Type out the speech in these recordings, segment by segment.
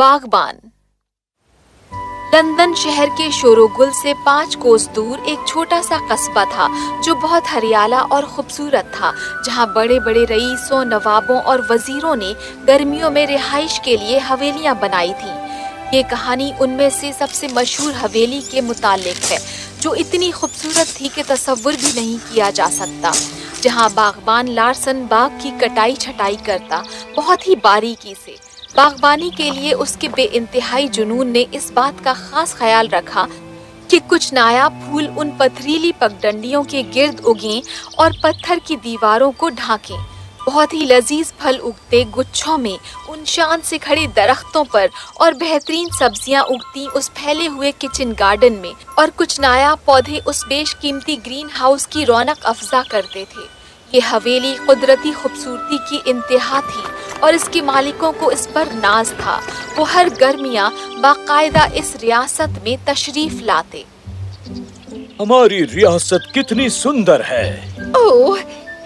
बागबान। लंदन शहर के शोरोगुल से पाँच कोस दूर एक छोटा सा कस्बा था, जो बहुत हरियाला और खूबसूरत था, जहाँ बड़े बड़े रईसों, नवाबों और वजीरों ने गर्मियों में रिहाइश के लिए हवेलियाँ बनाई थी। ये कहानी उनमें से सबसे मशहूर हवेली के मुतालिक है, जो इतनी खूबसूरत थी कि तस्वुर भी नहीं किया जा सकता, जहाँ बागबान लार्सन बाग की कटाई छटाई करता, बहुत ही बारीकी से। बागबानी के लिए उसके बेइंतहाई जुनून ने इस बात का खास ख्याल रखा कि कुछ नायाब फूल उन पथरीली पगडंडियों के गिर्द उगें और पत्थर की दीवारों को ढांकें। बहुत ही लजीज फल उगते गुच्छों में, उन शान से खड़े दरख्तों पर और बेहतरीन सब्ज़ियाँ उगती उस फैले हुए किचन गार्डन में और कुछ नायाब पौधे उस बेशकीमती ग्रीन हाउस की रौनक अफजा करते थे। ये हवेली कुदरती खूबसूरती की इंतहा थी और इसके मालिकों को इस पर नाज था। वो हर गर्मियाँ बाकायदा इस रियासत में तशरीफ़ लाते। हमारी रियासत कितनी सुंदर है। ओह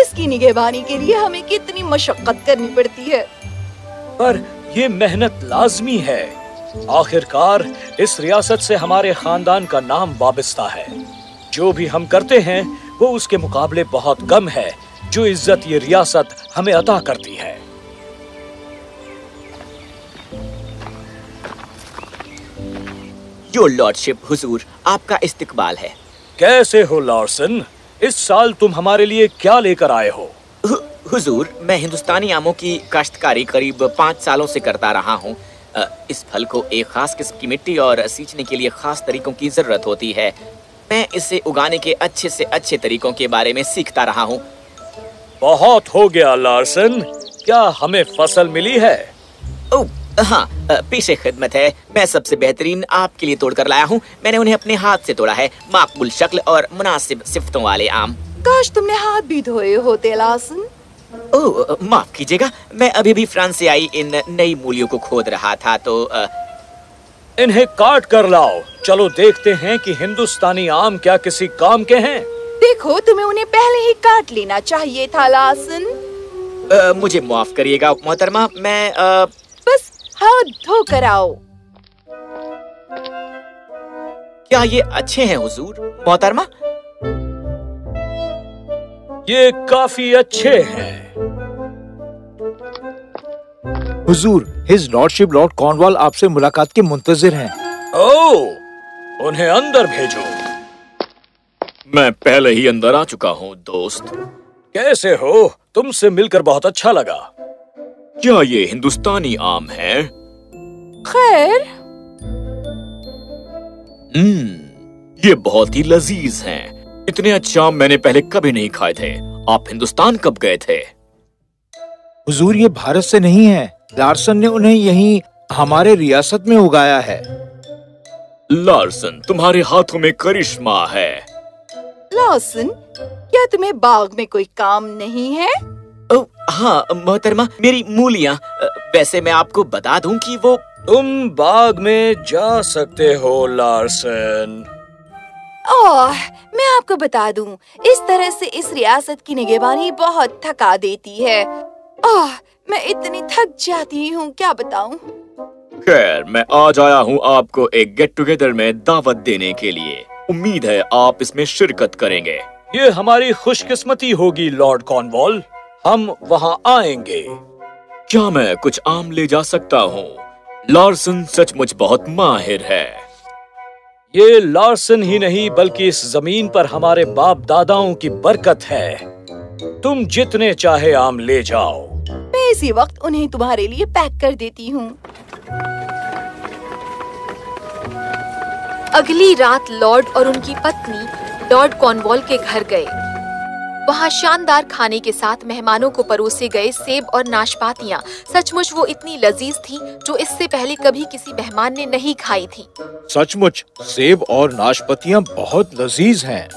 इसकी निगहबानी के लिए हमें कितनी मशक्कत करनी पड़ती है। पर ये मेहनत लाजमी है। आखिरकार इस रियासत से हमारे खानदान का नाम वाबस्ता है। जो भी हम करते हैं वो उसके मुकाबले बहुत कम है। जो इज़्ज़त ये रियासत हमें अता करती है। योर लॉर्डशिप हुजूर आपका इस्तकबाल है। कैसे हो लॉर्सन? इस साल तुम हमारे लिए क्या लेकर आए हो? हु, हुजूर मैं हिंदुस्तानी आमों की काश्तकारी करीब पाँच सालों से करता रहा हूँ। इस फल को एक खास किस्म की मिट्टी और सींचने के लिए खास तरीकों की ज़रूरत होती है। मैं इसे उगाने के अच्छे से अच्छे तरीकों के बारे में सीखता रहा हूँ। बहुत हो गया लार्सन। क्या हमें फ़सल मिली है? ओ, हाँ पीछे खिदमत है। मैं सबसे बेहतरीन आपके लिए तोड़ कर लाया हूँ। मैंने उन्हें अपने हाथ से तोड़ा है। माकबुल शक्ल और मुनासिब सिफ्तों वाले आम। काश तुमने हाथ भी धोए होते लासन ओह माफ़ कीजिएगा। मैं अभी भी फ्रांस से आई इन नई मूलियों को खोद रहा था तो आ... इन्हें काट कर लाओ। चलो देखते हैं कि हिंदुस्तानी आम क्या किसी काम के हैं। देखो तुम्हें उन्हें पहले ही काट लेना चाहिए था लासन। आ, मुझे माफ़ करिएगा मोहतरमा मैं आ... बस हाथ धो कर आओ। क्या ये अच्छे हैं हुजूर? मोहतरमा? ये काफ़ी अच्छे हैं। हुजूर हिज लॉर्डशिप लॉर्ड कॉर्नवाल आपसे मुलाकात के मुंतजिर हैं। ओह उन्हें अंदर भेजो। मैं पहले ही अंदर आ चुका हूँ दोस्त। कैसे हो? तुमसे मिलकर बहुत अच्छा लगा। क्या ये हिंदुस्तानी आम है? खैर। हम्म ये बहुत ही लजीज हैं। इतने अच्छे आम मैंने पहले कभी नहीं खाए थे। आप हिंदुस्तान कब गए थे? हुजूर ये भारत से नहीं है। लार्सन ने उन्हें यहीं हमारे रियासत में उगाया है। लार्सन तुम्हारे हाथों में करिश्मा है। लार्सन क्या तुम्हें बाग में कोई काम नहीं है? ओ, हाँ मोहतरमा मेरी मूलियाँ वैसे मैं आपको बता दूँ कि वो तुम बाग में जा सकते हो लार्सन। ओह मैं आपको बता दूँ इस तरह से इस रियासत की निगेबानी बहुत थका देती है। ओह मैं इतनी थक जाती हूँ क्या बताऊँ? खैर मैं आज आया हूँ आपको एक गेट टुगेदर में दावत देने के लिए। उम्मीद है आप इसमें शिरकत करेंगे। ये हमारी खुशकिस्मती होगी लॉर्ड कॉर्नवॉल। हम वहाँ आएँगे। क्या मैं कुछ आम ले जा सकता हूँ? लॉर्सन सचमुच बहुत माहिर है। ये लॉर्सन ही नहीं बल्कि इस ज़मीन पर हमारे बाप दादाओं की बरकत है। तुम जितने चाहे आम ले जाओ। मैं इसी वक्त उन्हें तुम्हारे लिए पैक कर देती हूँ। अगली रात लॉर्ड और उनकी पत्नी लॉर्ड कॉर्नवॉल के घर गए। वहाँ शानदार खाने के साथ मेहमानों को परोसे गए सेब और नाशपातियाँ। सचमुच वो इतनी लजीज थी जो इससे पहले कभी किसी मेहमान ने नहीं खाई थी। सचमुच, सेब और नाशपातियाँ बहुत लजीज हैं।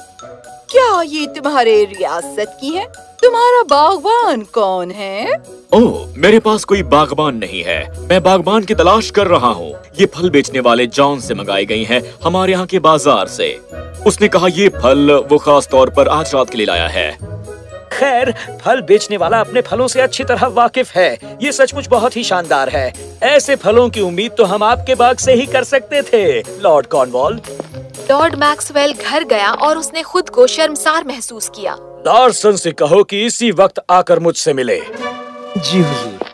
क्या ये तुम्हारे रियासत की है? तुम्हारा बागवान कौन है? ओह मेरे पास कोई बागबान नहीं है। मैं बागबान की तलाश कर रहा हूँ। ये फल बेचने वाले जॉन से मंगाई गई हैं हमारे यहाँ के बाज़ार से। उसने कहा ये फल वो खास तौर पर आज रात के लिए लाया है। खैर फल बेचने वाला अपने फलों से अच्छी तरह वाकिफ है। ये सचमुच बहुत ही शानदार है। ऐसे फलों की उम्मीद तो हम आपके बाग से ही कर सकते थे लॉर्ड कॉर्नवॉल। लॉर्ड मैक्सवेल घर गया और उसने खुद को शर्मसार महसूस किया। लार्सन से कहो कि इसी वक्त आकर मुझसे मिले। जी हुजूर।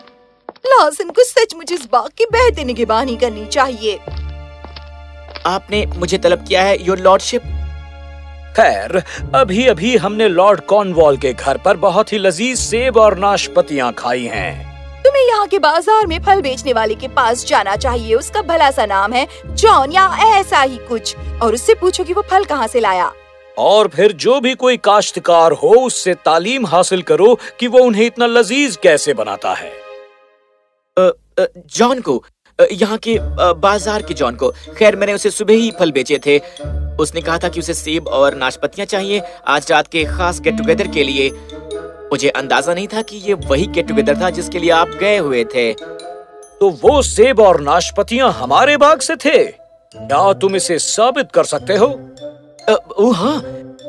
लॉसन को सचमुच इस बाग की बेहतर निगरानी करनी चाहिए। आपने मुझे तलब किया है योर लॉर्डशिप खैर अभी अभी हमने लॉर्ड कॉर्नवॉल के घर पर बहुत ही लजीज सेब और नाशपतियाँ खाई हैं। तुम्हें यहाँ के बाज़ार में फल बेचने वाले के पास जाना चाहिए। उसका भला सा नाम है जॉन या ऐसा ही कुछ। और उससे पूछो कि वो फल कहाँ से लाया। और फिर जो भी कोई काश्तकार हो उससे तालीम हासिल करो कि वो उन्हें इतना लजीज कैसे बनाता है। जॉन को यहाँ के बाज़ार के जॉन को। खैर मैंने उसे सुबह ही फल बेचे थे। उसने कहा था कि उसे सेब और नाशपतियाँ चाहिए। आज रात के खास गेट टुगेदर के लिए मुझे अंदाज़ा नहीं था कि ये वही गेट टुगेदर था जिसके लिए आप गए हुए थे। तो वो सेब और नाशपतियाँ हमारे बाग से थे। क्या तुम इसे साबित कर सकते हो? ओ हाँ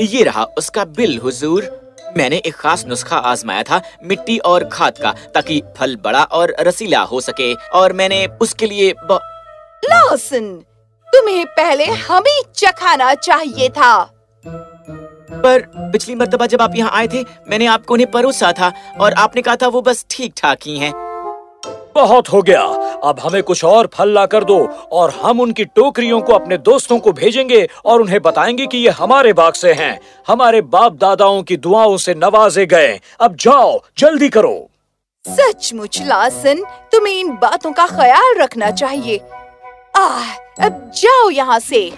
ये रहा उसका बिल हुजूर। मैंने एक खास नुस्खा आजमाया था मिट्टी और खाद का ताकि फल बड़ा और रसीला हो सके और मैंने उसके लिए ब... लॉसन तुम्हें पहले हमें चखाना चाहिए था। पर पिछली मर्तबा जब आप यहाँ आए थे मैंने आपको उन्हें परोसा था और आपने कहा था वो बस ठीक ठाक ही हैं। बहुत हो गया। अब हमें कुछ और फल ला कर दो और हम उनकी टोकरियों को अपने दोस्तों को भेजेंगे और उन्हें बताएँगे कि ये हमारे बाग से हैं। हमारे बाप दादाओं की दुआओं से नवाजे गए। अब जाओ जल्दी करो। सचमुच लासन तुम्हें इन बातों का ख्याल रखना चाहिए। आह अब जाओ यहाँ से।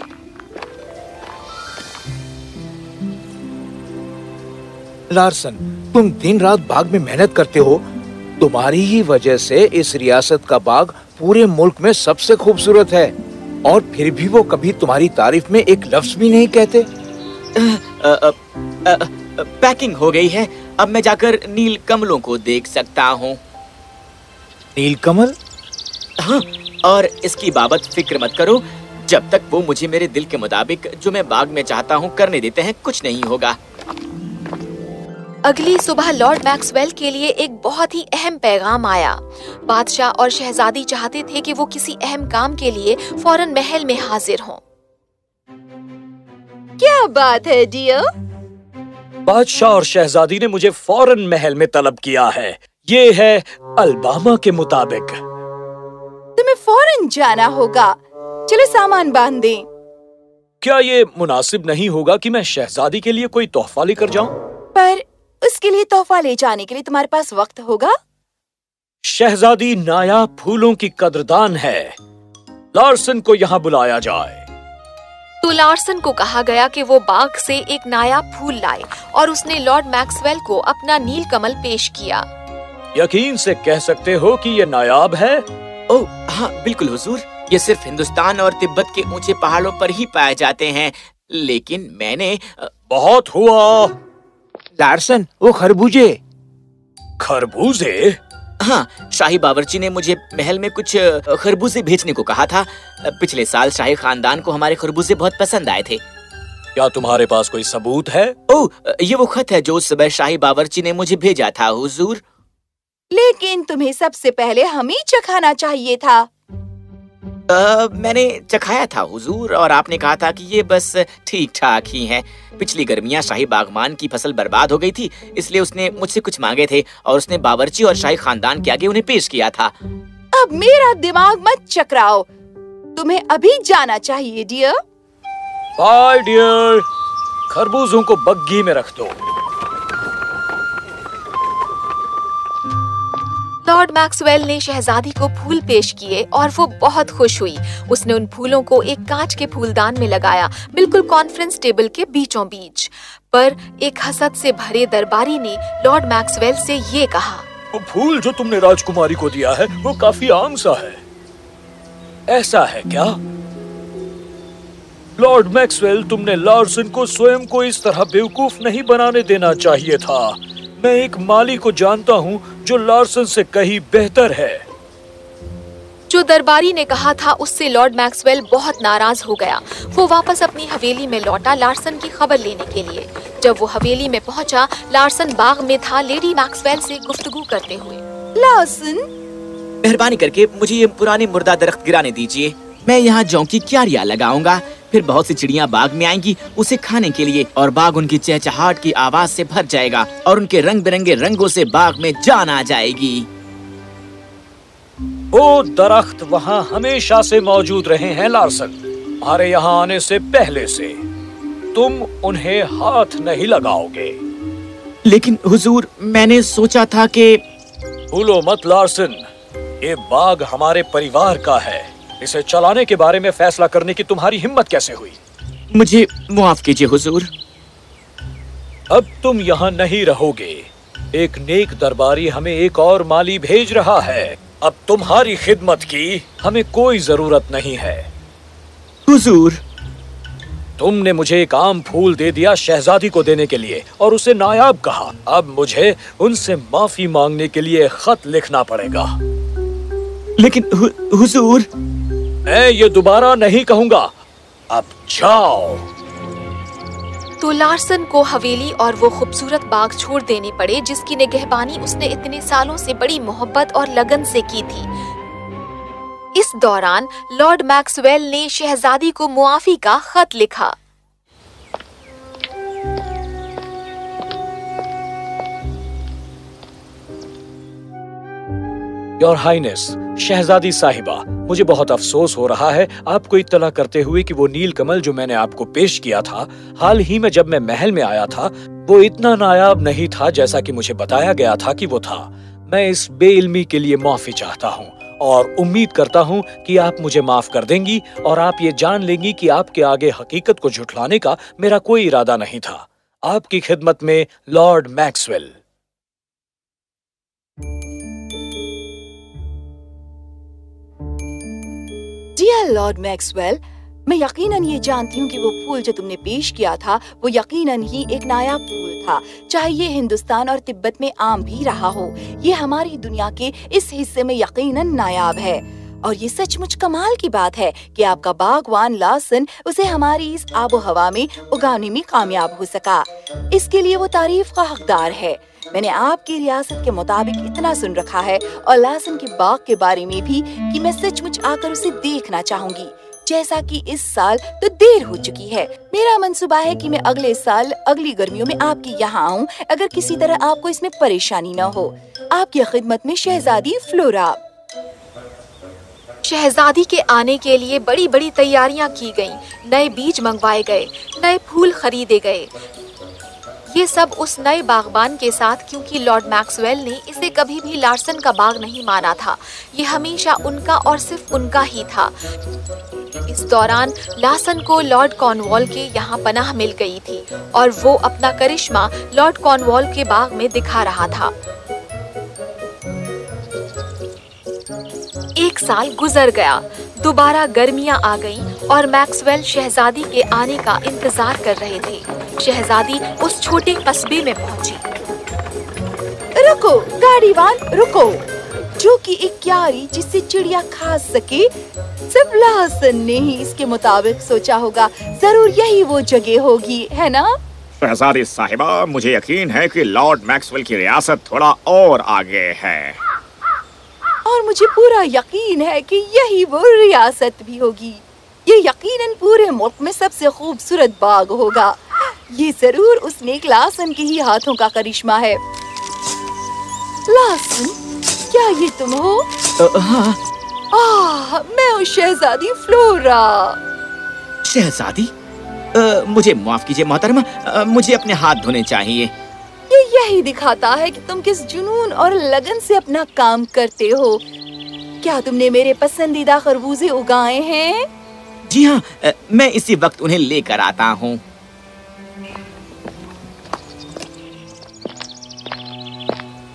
लार्सन तुम दिन रात बाग में मेहनत करते हो। तुम्हारी ही वजह से इस रियासत का बाग पूरे मुल्क में सबसे खूबसूरत है। और फिर भी वो कभी तुम्हारी तारीफ़ में एक लफ्ज भी नहीं कहते। पैकिंग हो गई है। अब मैं जाकर नील कमलों को देख सकता हूँ। नीलकमल हाँ और इसकी बाबत फ़िक्र मत करो। जब तक वो मुझे मेरे दिल के मुताबिक जो मैं बाग में चाहता हूँ करने देते हैं कुछ नहीं होगा। अगली सुबह लॉर्ड मैक्सवेल के लिए एक बहुत ही अहम पैगाम आया। बादशाह और शहजादी चाहते थे कि वो किसी अहम काम के लिए फ़ौरन महल में हाजिर हों। क्या बात है डियर? बादशाह और शहजादी ने मुझे फ़ौरन महल में तलब किया है। ये है अलबामा के मुताबिक। तुम्हें फ़ौरन जाना होगा। चलो सामान बाँध दें। क्या ये मुनासिब नहीं होगा कि मैं शहजादी के लिए कोई तोहफा लेकर जाऊँ? पर उसके लिए तोहफा ले जाने के लिए तुम्हारे पास वक्त होगा? शहजादी नायाब फूलों की कदरदान है। लार्सन को यहाँ बुलाया जाए। तो लार्सन को कहा गया कि वो बाग से एक नायाब फूल लाए और उसने लॉर्ड मैक्सवेल को अपना नील कमल पेश किया। यकीन से कह सकते हो कि ये नायाब है? ओह हाँ बिल्कुल हुजूर। ये सिर्फ़ हिंदुस्तान और तिब्बत के ऊँचे पहाड़ों पर ही पाए जाते हैं। लेकिन मैंने बहुत हुआ। लार्सन वो खरबूजे। खरबूजे? हाँ शाही बावर्ची ने मुझे महल में कुछ खरबूजे भेजने को कहा था। पिछले साल शाही खानदान को हमारे खरबूजे बहुत पसंद आए थे। क्या तुम्हारे पास कोई सबूत है? अ, ये वो खत है जो उस सुबह शाही बावर्ची ने मुझे भेजा था हुजूर। लेकिन तुम्हें सबसे पहले हमें चखाना चाहिए था। मैंने चखाया था हुजूर और आपने कहा था कि ये बस ठीक ठाक ही है। पिछली गर्मियाँ शाही बागमान की फ़सल बर्बाद हो गई थी इसलिए उसने मुझसे कुछ मांगे थे और उसने बावर्ची और शाही खानदान के आगे उन्हें पेश किया था। अब मेरा दिमाग मत चकराओ। तुम्हें अभी जाना चाहिए डियर बाय डियर खरबूजों को बग्गी में रख दो। लॉर्ड मैक्सवेल ने शहजादी को फूल पेश किए और वो बहुत खुश हुई। उसने उन फूलों को एक कांच के फूलदान में लगाया, बिल्कुल कॉन्फ्रेंस टेबल के बीचों बीच पर एक हसद से भरे दरबारी ने लॉर्ड मैक्सवेल से ये कहा, वो फूल जो तुमने राजकुमारी को दिया है, वो काफ़ी आम सा है। ऐसा है क्या? लॉर्ड मैक्सवेल तुमने लार्सन को स्वयं को इस तरह बेवकूफ़ नहीं बनाने देना चाहिए था। मैं एक माली को जानता हूँ जो लार्सन से कहीं बेहतर है। जो दरबारी ने कहा था उससे लॉर्ड मैक्सवेल बहुत नाराज़ हो गया। वो वापस अपनी हवेली में लौटा लार्सन की खबर लेने के लिए। जब वो हवेली में पहुँचा लार्सन बाग में था लेडी मैक्सवेल से गुफ्तगू करते हुए। लार्सन? मेहरबानी करके मुझे ये पुराने मुर्दा दरख्त गिराने दीजिए। मैं यहाँ जौ की क्यारियाँ लगाऊँगा? फिर बहुत सी चिड़िया बाग में आएँगी उसे खाने के लिए और बाग उनकी चहचहाट की आवाज़ से भर जाएगा और उनके रंग बिरंगे रंगों से बाग में जान आ जाएगी। वो दरख्त वहाँ हमेशा से मौजूद रहे हैं लार्सन। हमारे यहाँ आने से पहले से तुम उन्हें हाथ नहीं लगाओगे। लेकिन हुजूर मैंने सोचा था कि भूलो मत लार्सन ये बाग हमारे परिवार का है। इसे चलाने के बारे में फैसला करने की तुम्हारी हिम्मत कैसे हुई? मुझे मुआफ कीजिए हुजूर। अब तुम यहाँ नहीं रहोगे। एक नेक दरबारी हमें एक और माली भेज रहा है। अब तुम्हारी खिदमत की हमें कोई ज़रूरत नहीं है। हुजूर। तुमने मुझे एक आम फूल दे दिया शहजादी को देने के लिए और उसे नायाब कहा। अब मुझे उनसे माफ़ी मांगने के लिए खत लिखना पड़ेगा। लेकिन हु, हुजूर मैं ये दोबारा नहीं कहूँगा। अब जाओ। तो लार्सन को हवेली और वो खूबसूरत बाग छोड़ देने पड़े जिसकी निगहबानी उसने इतने सालों से बड़ी मोहब्बत और लगन से की थी। इस दौरान लॉर्ड मैक्सवेल ने शहजादी को मुआफी का खत लिखा। योर हाइनेस शहजादी साहिबा, मुझे बहुत अफसोस हो रहा है आपको इत्तला करते हुए कि वो नील कमल जो मैंने आपको पेश किया था, हाल ही में जब मैं महल में आया था, वो इतना नायाब नहीं था जैसा कि मुझे बताया गया था कि वो था। मैं इस बेइल्मी के लिए माफ़ी चाहता हूँ और उम्मीद करता हूँ कि आप मुझे माफ़ कर देंगी और आप ये जान लेंगी कि आपके आगे हकीकत को झुठलाने का मेरा कोई इरादा नहीं था। आपकी खिदमत में Lord Maxwell. Dear Lord Maxwell मैं यकीनन ये जानती हूँ कि वो फूल जो तुमने पेश किया था, वो यकीनन ही एक नायाब फूल था। चाहे ये हिंदुस्तान और तिब्बत में आम भी रहा हो, ये हमारी दुनिया के इस हिस्से में यकीनन नायाब है। और ये सचमुच कमाल की बात है कि आपका बागवान लासन उसे हमारी इस आबो हवा में उगाने में कामयाब हो सका। इसके लिए वो तारीफ़ का हकदार है। मैंने आपकी रियासत के मुताबिक इतना सुन रखा है और लासन के बाग के बारे में भी कि मैं सचमुच आकर उसे देखना चाहूँगी। जैसा कि इस साल तो देर हो चुकी है। मेरा मंसूबा है कि मैं अगले साल अगली गर्मियों में आपके यहाँ आऊँ अगर किसी तरह आपको इसमें परेशानी न हो। आपकी खिदमत में शहजादी फ्लोरा। शहजादी के आने के लिए बड़ी बड़ी तैयारियाँ की गईं, नए बीज मंगवाए गए नए फूल खरीदे गए। ये सब उस नए बागबान के साथ क्योंकि लॉर्ड मैक्सवेल ने इसे कभी भी लार्सन का बाग नहीं माना था। ये हमेशा उनका और सिर्फ़ उनका ही था। इस दौरान लासन को लॉर्ड कॉर्नवॉल के यहाँ पनाह मिल गई थी और वो अपना करिश्मा लॉर्ड कॉर्नवॉल के बाग में दिखा रहा था। एक साल गुजर गया। दोबारा गर्मियाँ आ गईं और मैक्सवेल शहजादी के आने का इंतज़ार कर रहे थे। शहजादी उस छोटे कस्बे में पहुँची। रुको गाड़ीवान रुको। जो कि एक क्यारी जिससे चिड़िया खा सके सिर्फ़ लासन ने ही इसके मुताबिक सोचा होगा। ज़रूर यही वो जगह होगी है ना? शहजादी साहिबा मुझे यकीन है कि लॉर्ड मैक्सवेल की रियासत थोड़ा और आगे है। और मुझे पूरा यकीन है कि यही वो रियासत भी होगी। ये यकीनन पूरे मुल्क में सबसे खूबसूरत बाग होगा। ये ज़रूर उस नेक लासन के ही हाथों का करिश्मा है। लासन क्या ये तुम हो? हाँ। आह मैं हूँ शहजादी फ्लोरा। शहजादी? अ, मुझे माफ़ कीजिए मोहतरमा मुझे अपने हाथ धोने चाहिए। ये यही दिखाता है कि तुम किस जुनून और लगन से अपना काम करते हो। क्या तुमने मेरे पसंदीदा खरबूजे उगाए हैं? जी हाँ मैं इसी वक्त उन्हें लेकर आता हूँ।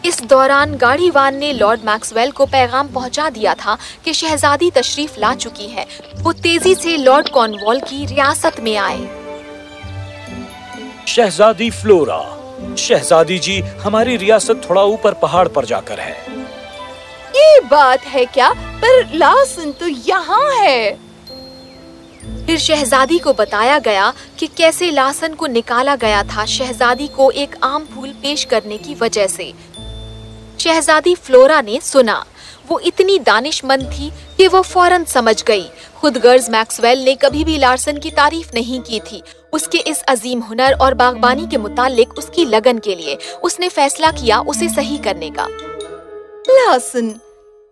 इस दौरान गाड़ीवान ने लॉर्ड मैक्सवेल को पैगाम पहुँचा दिया था कि शहजादी तशरीफ़ ला चुकी है। वो तेज़ी से लॉर्ड कॉर्नवॉल की रियासत में आए। शहजादी फ्लोरा शहजादी जी हमारी रियासत थोड़ा ऊपर पहाड़ पर जाकर है। ये बात है क्या? पर लासन तो यहाँ है। फिर शहजादी को बताया गया कि कैसे लासन को निकाला गया था शहजादी को एक आम फूल पेश करने की वजह से। शहजादी फ्लोरा ने सुना। वो इतनी दानिशमंद थी कि वो फ़ौरन समझ गई। खुद गर्ज मैक्सवेल ने कभी भी लार्सन की तारीफ़ नहीं की थी। उसके इस अजीम हुनर और बागबानी के मुतालिक उसकी लगन के लिए उसने फैसला किया उसे सही करने का। लासन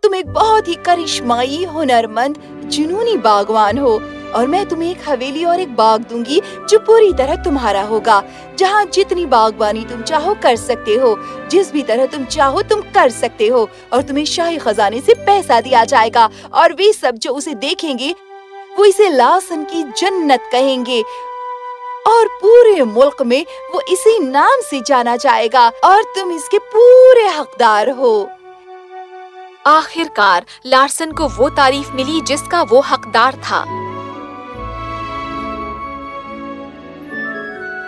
तुम एक बहुत ही करिश्माई, हुनरमंद, जुनूनी बागवान हो। और मैं तुम्हें एक हवेली और एक बाग दूँगी जो पूरी तरह तुम्हारा होगा, जहाँ जितनी बागबानी तुम चाहो कर सकते हो, जिस भी तरह तुम चाहो तुम कर सकते हो, और तुम्हें शाही खजाने से पैसा दिया जाएगा, और वे सब जो उसे देखेंगे, वो इसे लासन की जन्नत कहेंगे। और पूरे मुल्क में वो इसी नाम से जाना जाएगा, और तुम इसके पूरे हकदार हो। आखिरकार, लार्सन को वो तारीफ़ मिली जिसका वो हकदार था।